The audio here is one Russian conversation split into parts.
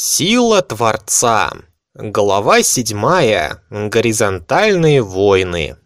Сила Творца. Глава седьмая. Горизонтальные войны.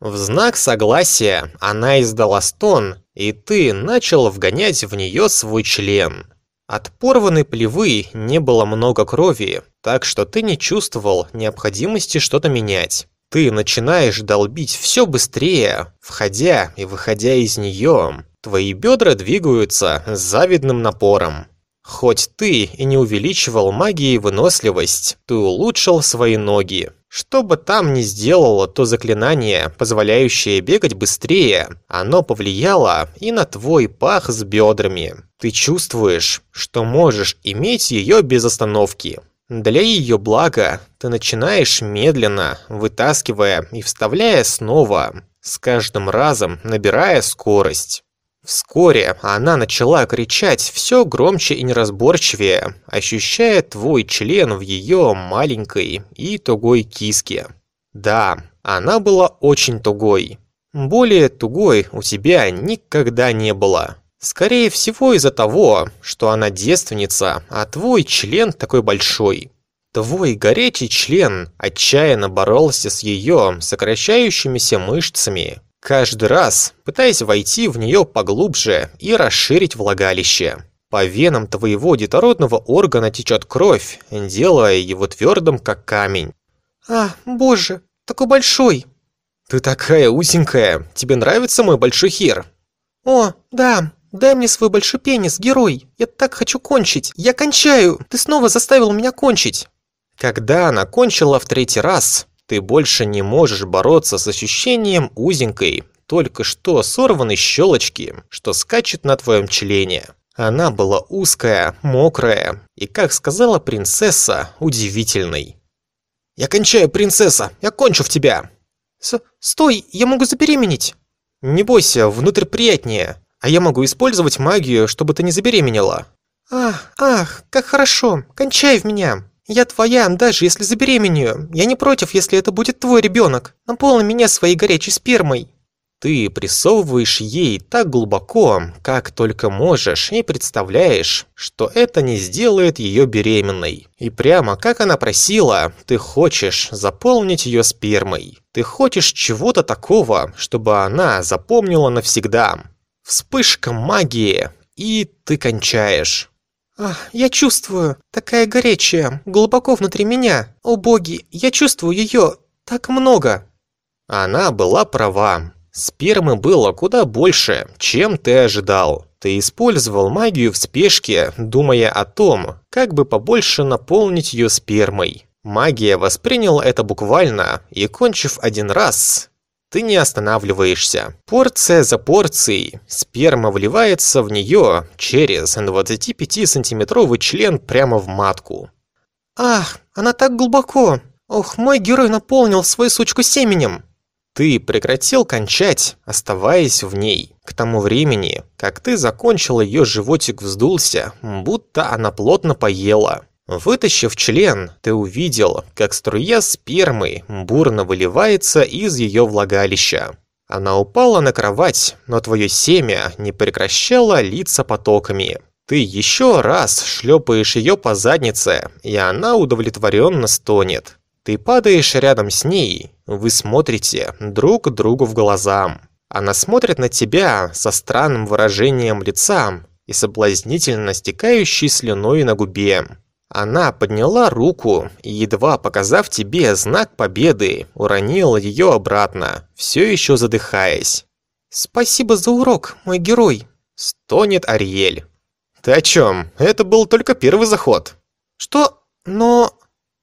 В знак согласия она издала стон, и ты начал вгонять в нее свой член. От порванной плевы не было много крови, так что ты не чувствовал необходимости что-то менять. Ты начинаешь долбить все быстрее, входя и выходя из нее. Твои бедра двигаются с завидным напором. Хоть ты и не увеличивал магией выносливость, ты улучшил свои ноги. Что бы там ни сделало то заклинание, позволяющее бегать быстрее, оно повлияло и на твой пах с бедрами. Ты чувствуешь, что можешь иметь ее без остановки. Для ее блага ты начинаешь медленно, вытаскивая и вставляя снова, с каждым разом набирая скорость. Вскоре она начала кричать все громче и неразборчивее, ощущая твой член в ее маленькой и тугой киске. Да, она была очень тугой. Более тугой у тебя никогда не было. Скорее всего из-за того, что она девственница, а твой член такой большой. Твой горячий член отчаянно боролся с ее сокращающимися мышцами, каждый раз пытаясь войти в нее поглубже и расширить влагалище. По венам твоего детородного органа течет кровь, делая его твердым, как камень. «А, боже, такой большой!» «Ты такая узенькая, тебе нравится мой большой хер?» «О, да, дай мне свой большой пенис, герой, я так хочу кончить, я кончаю, ты снова заставил меня кончить!» Когда она кончила в третий раз, ты больше не можешь бороться с ощущением узенькой, только что сорванной щелочки, что скачет на твоем члене. Она была узкая, мокрая и, как сказала принцесса, удивительной. «Я кончаю, принцесса! Я кончу в тебя!» С «Стой! Я могу забеременеть!» «Не бойся, внутрь приятнее, а я могу использовать магию, чтобы ты не забеременела». «Ах, ах, как хорошо! Кончай в меня!» «Я твоя, даже если забеременею. Я не против, если это будет твой ребенок. Наполни меня своей горячей спермой». Ты прессовываешь ей так глубоко, как только можешь, и представляешь, что это не сделает ее беременной. И прямо как она просила, ты хочешь заполнить ее спермой. Ты хочешь чего-то такого, чтобы она запомнила навсегда. Вспышка магии, и ты кончаешь. Ах, я чувствую, такая горячая, глубоко внутри меня. О боги, я чувствую ее так много. Она была права. Спермы было куда больше, чем ты ожидал. Ты использовал магию в спешке, думая о том, как бы побольше наполнить ее спермой. Магия восприняла это буквально, и кончив один раз, ты не останавливаешься. Порция за порцией. Сперма вливается в нее через 25-сантиметровый член прямо в матку. Ах, она так глубоко. Ох, мой герой наполнил свою сучку семенем. Ты прекратил кончать, оставаясь в ней. К тому времени, как ты закончил, ее животик вздулся, будто она плотно поела. Вытащив член, ты увидел, как струя спермы бурно выливается из ее влагалища. Она упала на кровать, но твое семя не прекращало литься потоками. Ты еще раз шлепаешь ее по заднице, и она удовлетворенно стонет. Ты падаешь рядом с ней, вы смотрите друг другу в глаза. Она смотрит на тебя со странным выражением лица и соблазнительно стекающей слюной на губе. Она подняла руку и, едва показав тебе знак победы, уронила ее обратно, все еще задыхаясь. «Спасибо за урок, мой герой!» – стонет Ариэль. «Ты о чем? Это был только первый заход». «Что? Но...»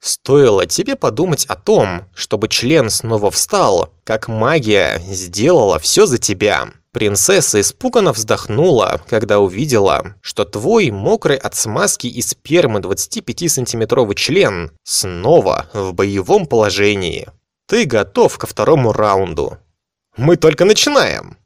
Стоило тебе подумать о том, чтобы член снова встал, как магия сделала все за тебя. Принцесса испуганно вздохнула, когда увидела, что твой мокрый от смазки и спермы 25-сантиметровый член снова в боевом положении. Ты готов ко второму раунду. Мы только начинаем.